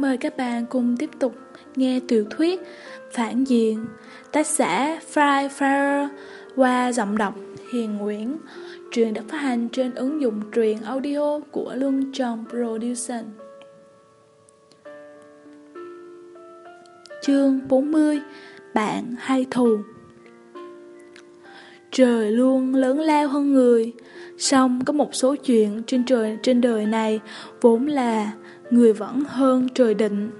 mời các bạn cùng tiếp tục nghe tiểu thuyết Phản diện, tác giả Fry Fire qua giọng đọc Hiền Nguyễn. Truyện được phát hành trên ứng dụng truyện audio của Luân Tròn Production. Chương 40 Bạn hay thù Trời luôn lớn lao hơn người Xong có một số chuyện trên trời, trên đời này Vốn là người vẫn hơn trời định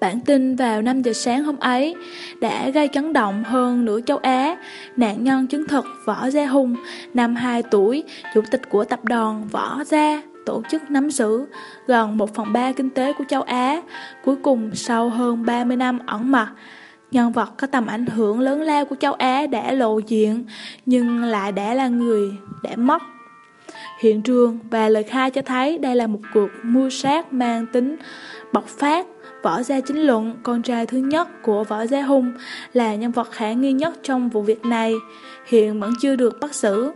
Bản tin vào 5 giờ sáng hôm ấy đã gây chấn động hơn nửa châu Á. Nạn nhân chứng thực Võ Gia Hùng, năm 2 tuổi, chủ tịch của tập đoàn Võ Gia, tổ chức nắm giữ gần 1 phần 3 kinh tế của châu Á. Cuối cùng, sau hơn 30 năm ẩn mặt, nhân vật có tầm ảnh hưởng lớn lao của châu Á đã lộ diện, nhưng lại đã là người đã mất. Hiện trường và lời khai cho thấy đây là một cuộc mưu sát mang tính bộc phát Võ Gia Chính Luận, con trai thứ nhất của Võ Gia Hùng, là nhân vật khả nghi nhất trong vụ việc này, hiện vẫn chưa được bắt giữ.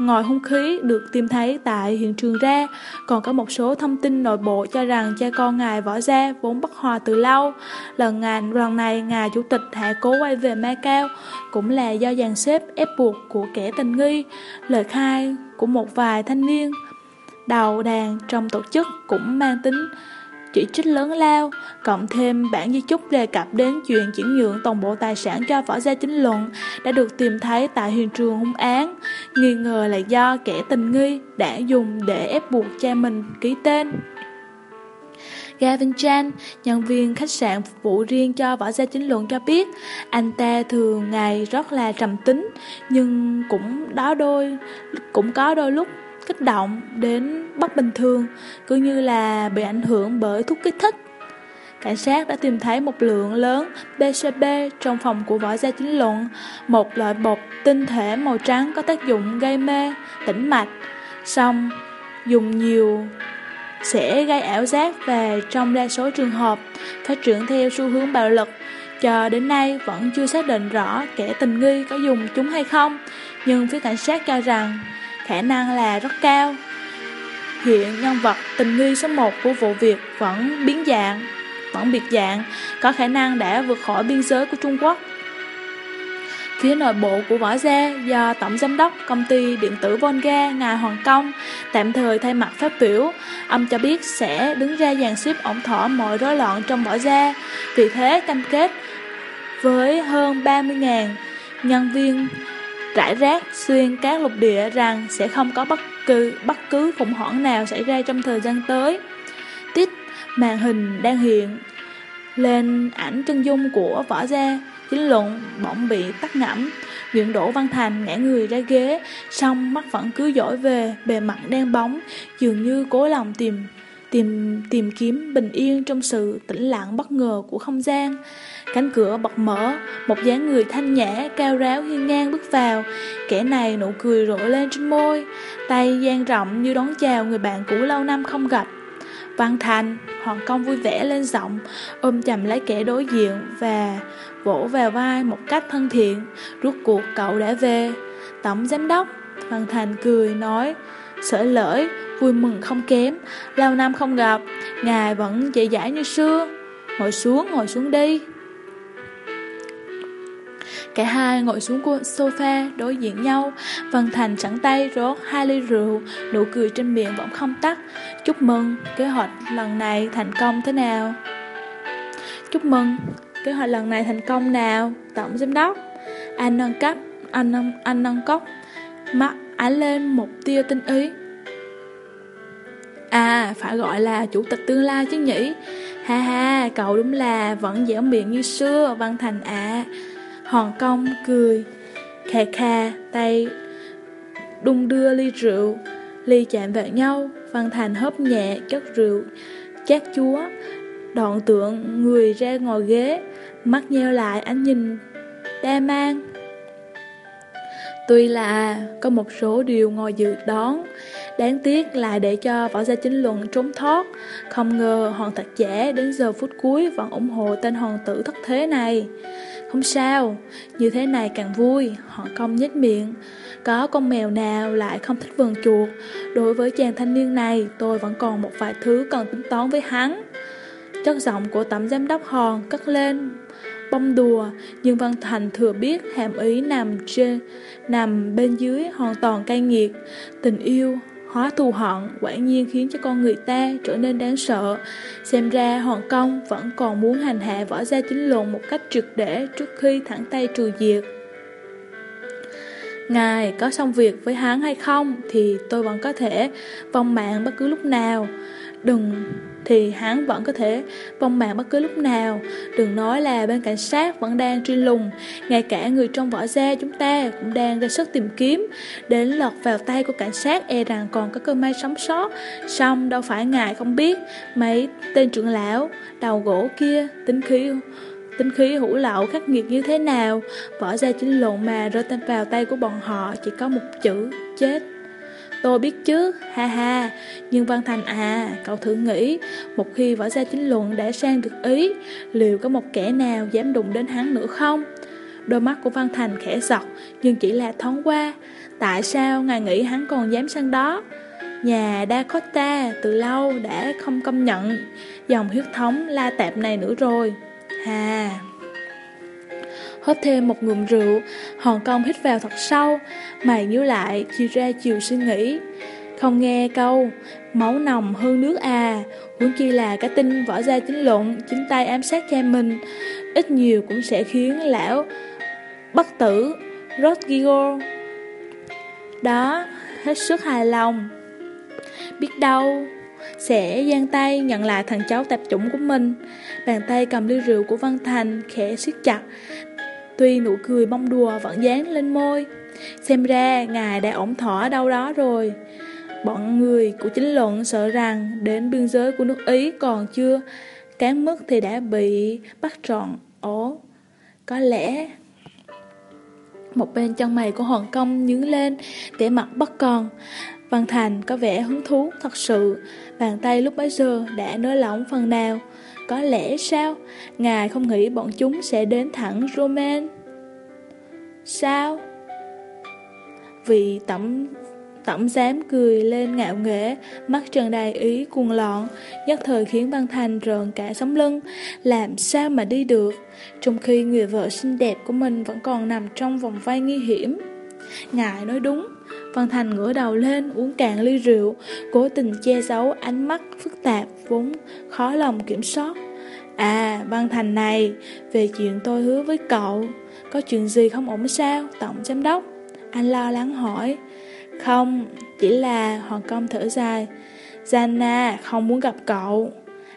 Ngoài hung khí được tìm thấy tại hiện trường ra, còn có một số thông tin nội bộ cho rằng cha con ngài Võ Gia vốn bất hòa từ lâu. Lần ngài lần này ngài chủ tịch hạ cố quay về Macau cũng là do dàn xếp ép buộc của kẻ tình nghi, lời khai của một vài thanh niên đầu đàn trong tổ chức cũng mang tính chỉ trích lớn lao, cộng thêm bản di chúc đề cập đến chuyện chuyển nhượng toàn bộ tài sản cho võ gia chính luận đã được tìm thấy tại hiện trường hung án, nghi ngờ là do kẻ tình nghi đã dùng để ép buộc cha mình ký tên. Gavin Chan, nhân viên khách sạn phục vụ riêng cho võ gia chính luận cho biết, anh ta thường ngày rất là trầm tính, nhưng cũng đó đôi cũng có đôi lúc kích động đến bất bình thường, cứ như là bị ảnh hưởng bởi thuốc kích thích. Cảnh sát đã tìm thấy một lượng lớn BCB trong phòng của võ gia chính luận, một loại bột tinh thể màu trắng có tác dụng gây mê, tĩnh mạch. Xong, dùng nhiều sẽ gây ảo giác và trong đa số trường hợp phát triển theo xu hướng bạo lực. Cho đến nay vẫn chưa xác định rõ kẻ tình nghi có dùng chúng hay không, nhưng phía cảnh sát cho rằng khả năng là rất cao. Hiện nhân vật tình nghi số 1 của vụ việc vẫn biến dạng, vẫn biệt dạng, có khả năng đã vượt khỏi biên giới của Trung Quốc. Phía nội bộ của Võ Gia do Tổng Giám đốc Công ty Điện tử Volga Ngài Hoàng Công tạm thời thay mặt phát biểu, ông cho biết sẽ đứng ra dàn xếp ổn thỏa mọi rối loạn trong Võ Gia, vì thế cam kết với hơn 30.000 nhân viên rải rác xuyên các lục địa rằng sẽ không có bất cứ bất cứ khủng hoảng nào xảy ra trong thời gian tới. Tít, màn hình đang hiện lên ảnh chân dung của võ gia, chính luận bỗng bị tắt ngẫm. Nguyễn Đỗ Văn Thành ngã người ra ghế, song mắt vẫn cứ dõi về bề mặt đen bóng, dường như cố lòng tìm tìm tìm kiếm bình yên trong sự tĩnh lặng bất ngờ của không gian. Cánh cửa bật mở, một dáng người thanh nhã, cao ráo hiên ngang bước vào. Kẻ này nụ cười rộ lên trên môi, tay dang rộng như đón chào người bạn cũ lâu năm không gặp. Văn Thành, Hoàng Công vui vẻ lên giọng, ôm chầm lấy kẻ đối diện và vỗ vào vai một cách thân thiện. Rút cuộc cậu đã về. Tổng giám đốc, Văn Thành cười nói, sở lỡi, vui mừng không kém, lâu năm không gặp, ngài vẫn dễ dãi như xưa. Ngồi xuống, ngồi xuống đi. Cả hai ngồi xuống sofa đối diện nhau Vân Thành sẵn tay rót hai ly rượu Nụ cười trên miệng vẫn không tắt. Chúc mừng kế hoạch lần này thành công thế nào? Chúc mừng kế hoạch lần này thành công nào? Tổng giám đốc Anh nâng cấp Anh nâng, anh nâng cốc. Mắt ánh lên một tia tinh ý. À phải gọi là chủ tịch tương lai chứ nhỉ? Ha ha, cậu đúng là vẫn dẻo miệng như xưa, Văn Thành ạ. À. Hòn công cười Kha kha tay đung đưa ly rượu. Ly chạm vào nhau, Văn Thành hớp nhẹ chất rượu. Chát chúa, Đoạn tượng người ra ngồi ghế, Mắt nheo lại ánh nhìn Đa mang. Tuy là có một số điều ngồi dự đoán Đáng tiếc là để cho võ gia chính luận trốn thoát. Không ngờ hoàng thật trẻ đến giờ phút cuối vẫn ủng hộ tên hoàng tử thất thế này. Không sao, như thế này càng vui, họ công nhếch miệng. Có con mèo nào lại không thích vườn chuột? Đối với chàng thanh niên này Tôi vẫn còn một vài thứ cần tính toán với hắn. Chất giọng của tẩm giám đốc hòn cất lên bông đùa Nhưng Văn Thành thừa biết hàm ý nằm trên Nằm bên dưới hoàn toàn cay nghiệt. Tình yêu hóa thù hận quả nhiên khiến cho con người ta trở nên đáng sợ. Xem ra Hoàng Công vẫn còn muốn hành hạ võ gia chính luận một cách trực để trước khi thẳng tay trừ diệt. Ngài có xong việc với hắn hay không thì tôi vẫn có thể vong mạng bất cứ lúc nào. Đừng thì hắn vẫn có thể vong mạng bất cứ lúc nào. Đừng nói là bên cảnh sát vẫn đang truy lùng, ngay cả người trong võ gia chúng ta cũng đang ra sức tìm kiếm. Đến lọt vào tay của cảnh sát e rằng còn có cơ may sống sót. Xong đâu phải ngài không biết, mấy tên trưởng lão, đầu gỗ kia, tính khí tính khí hủ lậu khắc nghiệt như thế nào, võ gia chính lộn mà rơi tên vào tay của bọn họ chỉ có một chữ, chết. Tôi biết chứ, ha ha, nhưng Văn Thành à, cậu thử nghĩ, một khi võ gia chính luận đã sang được ý, liệu có một kẻ nào dám đụng đến hắn nữa không? Đôi mắt của Văn Thành khẽ giọt, nhưng chỉ là thoáng qua. Tại sao ngài nghĩ hắn còn dám sang đó? Nhà Dakota từ lâu đã không công nhận dòng huyết thống la tạp này nữa rồi. Hà... Hớp thêm một ngụm rượu, Hòn cong hít vào thật sâu, mày nhíu lại, chia ra chiều suy nghĩ. Không nghe câu, máu nồng hơn nước à, huống chi là cái tin vỏ ra chính luận, chính tay ám sát cha mình, ít nhiều cũng sẽ khiến lão bất tử Rodrigo đó hết sức hài lòng. Biết đâu, sẽ giang tay nhận lại thằng cháu tạp chủng của mình. Bàn tay cầm ly rượu của Văn Thành khẽ siết chặt, Tuy nụ cười bông đùa vẫn dán lên môi. Xem ra ngài đã ổn thỏa đâu đó rồi. Bọn người của chính luận sợ rằng Đến biên giới của nước Ý còn chưa Cán mức thì đã bị bắt trọn ổ. Có lẽ một bên chân mày của Hoàng Công nhướng lên Để mặt bất còn Văn Thành có vẻ hứng thú, thật sự, Bàn tay lúc bấy giờ đã nới lỏng phần nào có lẽ sao? Ngài không nghĩ bọn chúng sẽ đến thẳng Roman? Sao? Vì tổng Tổng giám cười lên ngạo nghễ, mắt trần đầy ý cuồng loạn, nhất thời khiến Văn Thành rợn cả sống lưng, làm sao mà đi được, trong khi người vợ xinh đẹp của mình vẫn còn nằm trong vòng vây nguy hiểm. Ngài nói đúng, Văn Thành ngửa đầu lên uống cạn ly rượu, cố tình che giấu ánh mắt phức tạp vốn khó lòng kiểm soát. À, Văn Thành này, về chuyện tôi hứa với cậu, có chuyện gì không ổn sao, Tổng Giám Đốc? Anh lo lắng hỏi. Không, chỉ là Hoàng Công thở dài. Jana không muốn gặp cậu.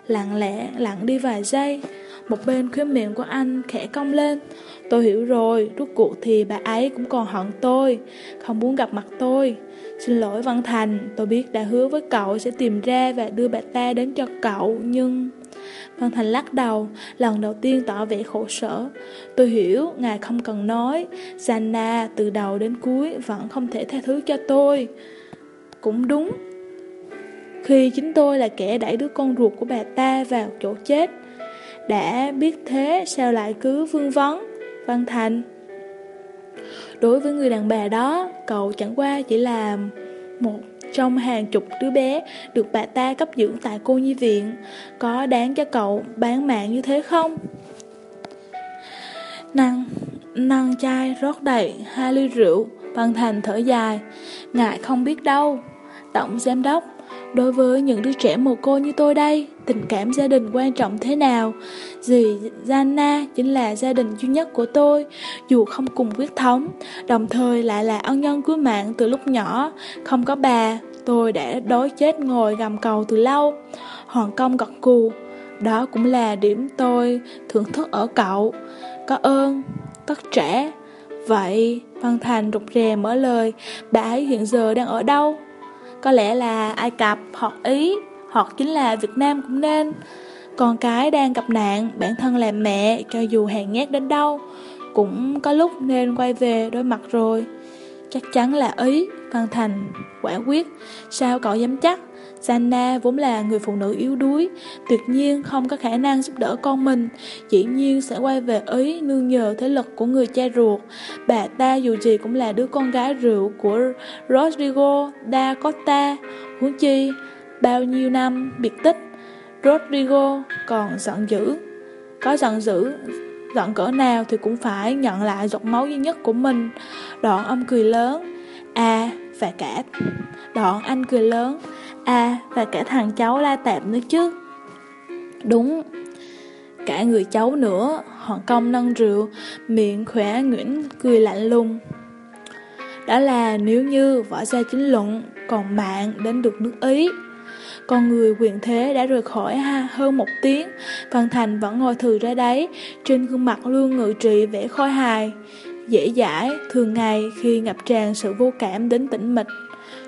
Lặng lẽ lặng đi vài giây, một bên khóe miệng của anh khẽ cong lên. Tôi hiểu rồi, rốt cuộc thì bà ấy cũng còn hận tôi, không muốn gặp mặt tôi. Xin lỗi Văn Thành, tôi biết đã hứa với cậu sẽ tìm ra và đưa bà ta đến cho cậu, nhưng... Văn Thành lắc đầu, lần đầu tiên tỏ vẻ khổ sở. Tôi hiểu, ngài không cần nói, Sanna từ đầu đến cuối vẫn không thể tha thứ cho tôi. Cũng đúng. Khi chính tôi là kẻ đẩy đứa con ruột của bà ta vào chỗ chết, đã biết thế sao lại cứ vương vấn, Văn Thành. Đối với người đàn bà đó, cậu chẳng qua chỉ là một trong hàng chục đứa bé được bà ta cấp dưỡng tại cô nhi viện. Có đáng cho cậu bán mạng như thế không? Năng, năng chai rót đầy hai ly rượu, Văn Thành thở dài. Ngại không biết đâu. Tổng giám đốc, đối với những đứa trẻ mồ côi như tôi đây, tình cảm gia đình quan trọng thế nào? Dì Jana chính là gia đình duy nhất của tôi, dù không cùng huyết thống, đồng thời lại là ân nhân cứu mạng từ lúc nhỏ. Không có bà, tôi đã đói chết ngồi gầm cầu từ lâu. Hoàng công gật cù, đó cũng là điểm tôi thưởng thức ở cậu. Có ơn, tất trẻ. Vậy, Văn Thành rụt rè mở lời, bà ấy hiện giờ đang ở đâu? Có lẽ là Ai Cập hoặc Ý, hoặc chính là Việt Nam cũng nên. Con cái đang gặp nạn, bản thân làm mẹ, cho dù hèn nhát đến đâu, cũng có lúc nên quay về đối mặt rồi. Chắc chắn là ý, Văn Thành quả quyết, sao cậu dám chắc? Sanna vốn là người phụ nữ yếu đuối, tuyệt nhiên không có khả năng giúp đỡ con mình, dĩ nhiên sẽ quay về Ý nương nhờ thế lực của người cha ruột. Bà ta dù gì cũng là đứa con gái rượu của Rodrigo da Costa, huống chi bao nhiêu năm biệt tích, Rodrigo còn giận dữ. Có giận dữ, giận cỡ nào thì cũng phải nhận lại giọt máu duy nhất của mình. Đoạn âm cười lớn, à, và cả đoạn anh cười lớn, À và cả thằng cháu la tạp nữa chứ. Đúng. Cả người cháu nữa, Họ công nâng rượu, Miệng khỏe nguyễn cười lạnh lùng. Đó là nếu như võ gia chính luận Còn mạng đến được nước Ý. Con người quyền thế đã rời khỏi ha, hơn một tiếng, Văn Thành vẫn ngồi thừ ra đấy Trên gương mặt luôn ngự trị vẻ khôi hài, Dễ dãi, thường ngày khi ngập tràn sự vô cảm đến tĩnh mịch.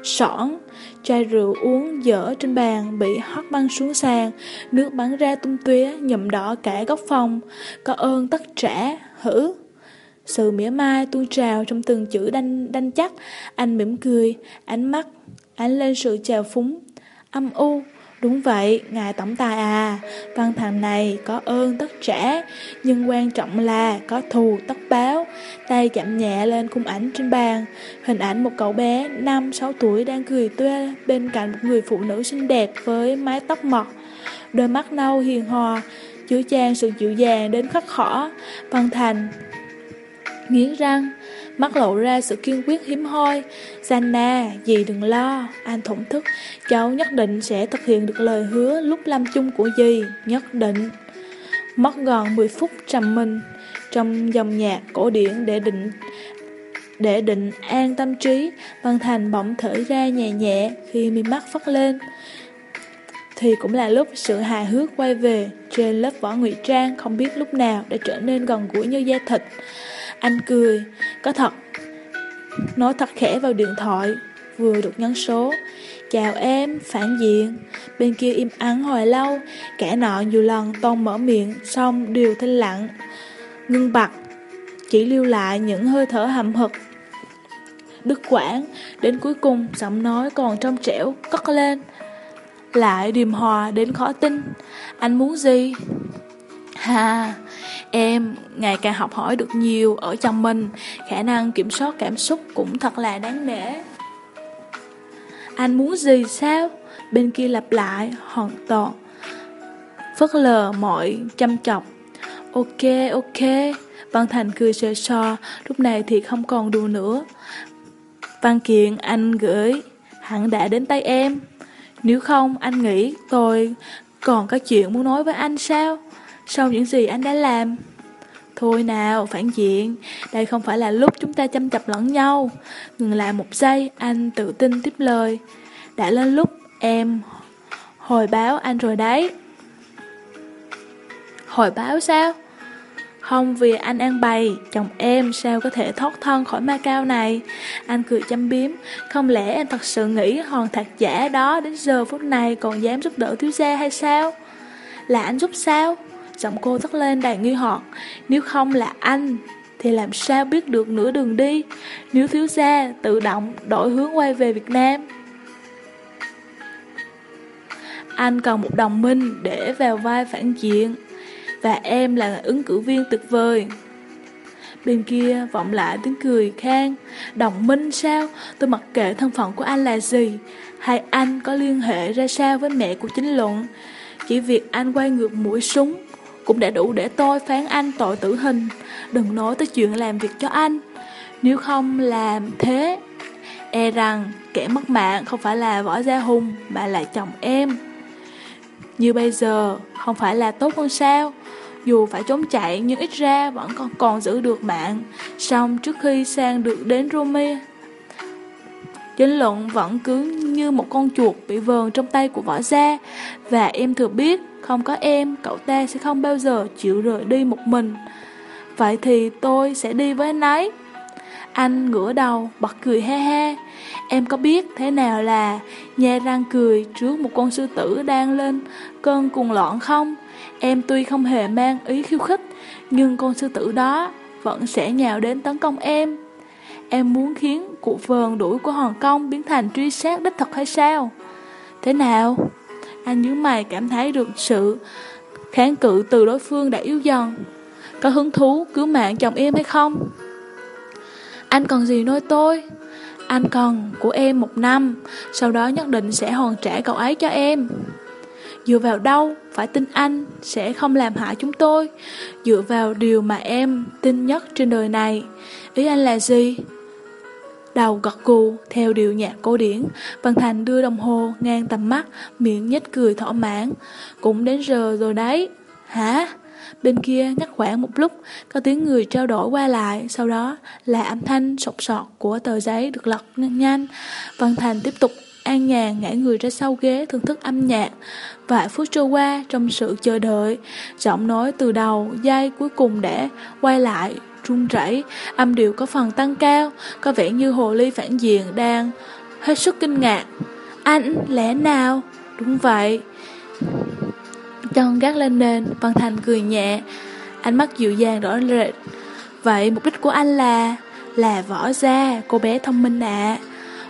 Sỏn Chai rượu uống dở trên bàn bị hất băng xuống sàn, nước bắn ra tung tóe nhậm đỏ cả góc phòng. Có ơn tất trả, hử. Sự mỉa mai tuôn trào trong từng chữ đanh, đanh chắc, anh mỉm cười, ánh mắt, ánh lên sự trào phúng, âm u. Đúng vậy, ngài tổng tài à, văn thằng này có ơn tất trả, nhưng quan trọng là có thù tất báo. Tay chạm nhẹ lên khung ảnh trên bàn, hình ảnh một cậu bé 5-6 tuổi đang cười tươi bên cạnh một người phụ nữ xinh đẹp với mái tóc mọc, đôi mắt nâu hiền hòa, chứa chan sự dịu dàng đến khắc khỏ. Văn Thành nghiến răng, mắt lộ ra sự kiên quyết hiếm hoi. Zanna, dì đừng lo, anh thổn thức, cháu nhất định sẽ thực hiện được lời hứa lúc lâm chung của dì, nhất định. Mất gần 10 phút trầm mình trong dòng nhạc cổ điển để định để định an tâm trí, Văn Thành bỗng thở ra nhẹ nhẹ khi mi mắt phất lên. Thì cũng là lúc sự hài hước quay về, trên lớp vỏ ngụy trang không biết lúc nào đã trở nên gần gũi như da thịt. Anh cười, có thật. Nói thật khẽ vào điện thoại, vừa được nhấn số. Chào em, phản diện. Bên kia im ắng hồi lâu, kẻ nọ nhiều lần tôn mở miệng, xong đều thanh lặng. Ngưng bặt, chỉ lưu lại những hơi thở hầm hực. Đức quảng, đến cuối cùng giọng nói còn trong trẻo, cất lên. Lại điềm hòa đến khó tin. Anh muốn gì? hà Em ngày càng học hỏi được nhiều ở trong mình, khả năng kiểm soát cảm xúc cũng thật là đáng nể. Anh muốn gì sao? Bên kia lặp lại, hoàn toàn. Phớt lờ mọi chăm chọc. Ok, ok. Văn Thành cười sờ so, lúc này thì không còn đùa nữa. Văn kiện anh gửi, hẳn đã đến tay em. Nếu không, anh nghĩ tôi còn có chuyện muốn nói với anh sao? Sau những gì anh đã làm. Thôi nào, phản diện. Đây không phải là lúc chúng ta chăm chập lẫn nhau. Ngừng lại một giây Anh tự tin tiếp lời. Đã lên lúc em Hồi báo anh rồi đấy. Hồi báo sao? Không vì anh ăn bày Chồng em sao có thể thoát thân khỏi ma cao này? Anh cười chăm biếm. Không lẽ em thật sự nghĩ hòn thạc giả đó Đến giờ phút này còn dám giúp đỡ thiếu gia hay sao? Là anh giúp sao? Giọng cô thất lên đầy nghi hoặc. Nếu không là anh, Thì làm sao biết được nửa đường đi? Nếu thiếu gia tự động đổi hướng quay về Việt Nam. Anh cần một đồng minh để vào vai phản diện. Và em là ứng cử viên tuyệt vời. Bên kia vọng lại tiếng cười khang. Đồng minh sao? Tôi mặc kệ thân phận của anh là gì. Hay anh có liên hệ ra sao với mẹ của chính luận? Chỉ việc anh quay ngược mũi súng cũng đã đủ để tôi phán anh tội tử hình. Đừng nói tới chuyện làm việc cho anh. Nếu không làm thế, e rằng kẻ mất mạng không phải là võ gia hùng mà là chồng em. Như bây giờ, không phải là tốt hơn sao? Dù phải trốn chạy nhưng ít ra vẫn còn, còn giữ được mạng. Xong trước khi sang được đến Rumi. Chính luận vẫn cứ như một con chuột bị vờn trong tay của võ gia Và em thừa biết không có em, cậu ta sẽ không bao giờ chịu rời đi một mình. Vậy thì tôi sẽ đi với anh ấy. Anh ngửa đầu, bật cười he he. Em có biết thế nào là nhe răng cười trước một con sư tử đang lên cơn cuồng loạn không? Em tuy không hề mang ý khiêu khích, nhưng con sư tử đó vẫn sẽ nhào đến tấn công em em muốn khiến cụ vờn đuổi của Hồng Kông biến thành truy sát đích thực hay sao? Thế nào? Anh nhớ mày cảm thấy được sự kháng cự từ đối phương đã yếu dần. Có hứng thú cứu mạng chồng em hay không? Anh còn gì nói tôi? Anh còn của em một năm, sau đó nhất định sẽ hoàn trả cậu ấy cho em. Dựa vào đâu, phải tin anh, sẽ không làm hại chúng tôi. Dựa vào điều mà em tin nhất trên đời này. Ý anh là gì? Đầu gật cù theo điệu nhạc cổ điển, Văn Thành đưa đồng hồ ngang tầm mắt, miệng nhếch cười thỏa mãn. Cũng đến giờ rồi đấy. Hả? Bên kia ngắt khoảng một lúc, có tiếng người trao đổi qua lại, sau đó là âm thanh sột sọt của tờ giấy được lật nhanh nhanh. Văn Thành tiếp tục an nhàn ngã người ra sau ghế thưởng thức âm nhạc. Vài phút trôi qua trong sự chờ đợi, giọng nói từ đầu, dây cuối cùng để quay lại, run rẩy, âm điệu có phần tăng cao, có vẻ như hồ ly phản diện đang hết sức kinh ngạc. Anh, lẽ nào? Đúng vậy. Chân gác lên nền, Văn Thành cười nhẹ, ánh mắt dịu dàng rõ rệt. Vậy mục đích của anh là... là võ gia, cô bé thông minh ạ.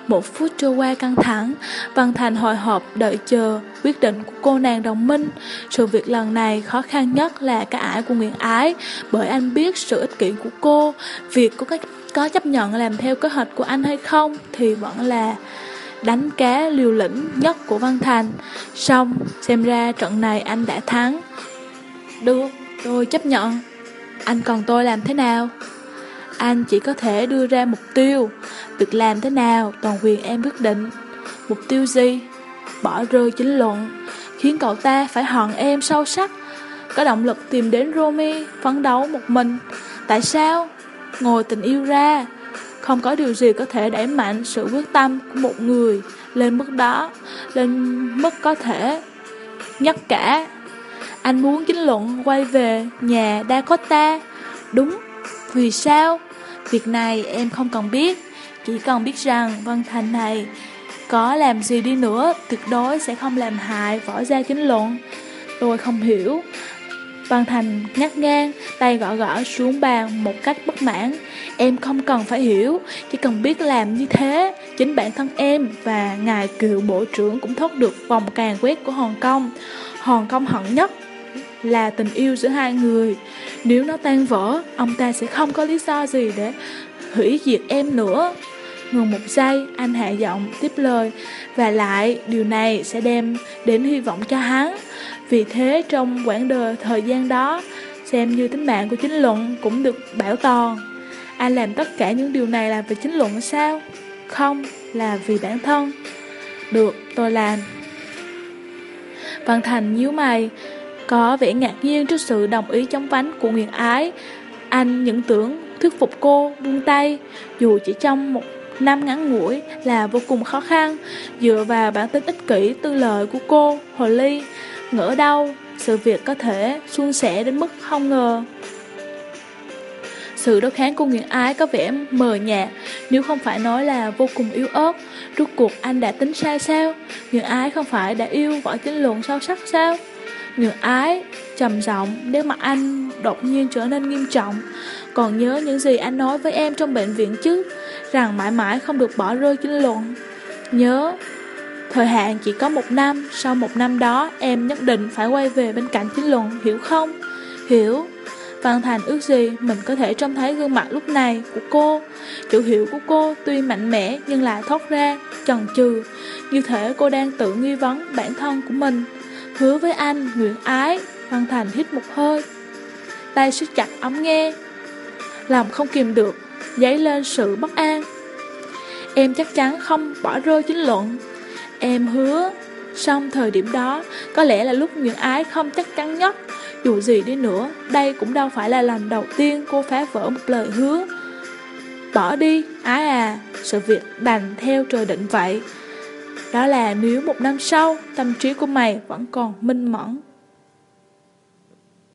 Một phút trôi qua căng thẳng, Văn Thành hồi hộp đợi chờ quyết định của cô nàng đồng minh. Sự việc lần này khó khăn nhất là cái ải của Nguyễn Ái, bởi anh biết sự ích kỷ của cô. Việc có, cách có chấp nhận làm theo kế hoạch của anh hay không thì vẫn là đánh cá liều lĩnh nhất của Văn Thành. Xong, xem ra trận này anh đã thắng. Được, tôi chấp nhận. Anh còn tôi làm thế nào? Anh chỉ có thể đưa ra mục tiêu. Việc làm thế nào, toàn quyền em quyết định. Mục tiêu gì? Bỏ rơi chính luận, Khiến cậu ta phải hận em sâu sắc. Có động lực tìm đến Romy, Phấn đấu một mình. Tại sao? Ngồi tình yêu ra. Không có điều gì có thể đẩy mạnh sự quyết tâm của một người Lên mức đó, Lên mức có thể Nhất cả. Anh muốn chính luận quay về nhà Dakota. Đúng vì sao Việc này em không cần biết, chỉ cần biết rằng Vân Thành này có làm gì đi nữa tuyệt đối sẽ không làm hại võ gia chính luận. Tôi không hiểu. Văn Thành ngắt ngang, tay gõ gõ xuống bàn một cách bất mãn. Em không cần phải hiểu, chỉ cần biết làm như thế. Chính bản thân em và ngài cựu bộ trưởng cũng thoát được vòng càng quét của Hồng Kông. Hồng Kông hận nhất là tình yêu giữa hai người. Nếu nó tan vỡ, ông ta sẽ không có lý do gì để hủy diệt em nữa. Ngừng một giây, anh hạ giọng tiếp lời Và lại, điều này sẽ đem đến hy vọng cho hắn Vì thế, trong quãng đời thời gian đó Xem như tính mạng của chính luận cũng được bảo toàn Anh làm tất cả những điều này là vì chính luận sao? Không, là vì bản thân Được, tôi làm Văn Thành nhíu mày có vẻ ngạc nhiên trước sự đồng ý chống vánh của Nguyệt Ái. Anh những tưởng thuyết phục cô buông tay, dù chỉ trong một năm ngắn ngủi là vô cùng khó khăn, dựa vào bản tính ích kỷ tư lợi của cô, Hồ Ly. Ngỡ đâu, sự việc có thể suôn sẻ đến mức không ngờ. Sự đối kháng của Nguyễn Ái có vẻ mờ nhạt, nếu không phải nói là vô cùng yếu ớt. Rốt cuộc anh đã tính sai sao? Nguyễn Ái không phải đã yêu võ chính luận sâu sắc sao? Người ái, trầm giọng, nếu mặt anh đột nhiên trở nên nghiêm trọng. Còn nhớ những gì anh nói với em trong bệnh viện chứ, rằng mãi mãi không được bỏ rơi chính luận. Nhớ, thời hạn chỉ có một năm, sau một năm đó em nhất định phải quay về bên cạnh chính luận, hiểu không? Hiểu. Văn Thành ước gì mình có thể trông thấy gương mặt lúc này của cô. Chữ hiệu của cô tuy mạnh mẽ nhưng lại thoát ra, chần chừ. Như thể cô đang tự nghi vấn bản thân của mình. Hứa với anh, nguyện ái Văn Thành hít một hơi. Tay siết chặt ống nghe. Lòng không kìm được Dấy lên sự bất an. Em chắc chắn không bỏ rơi chính luận. Em hứa Xong thời điểm đó Có lẽ là lúc Nguyễn Ái không chắc chắn nhất. Dù gì đi nữa Đây cũng đâu phải là lần đầu tiên cô phá vỡ một lời hứa. Bỏ đi Ái à Sự việc đành theo trời định vậy đó là nếu một năm sau tâm trí của mày vẫn còn minh mẫn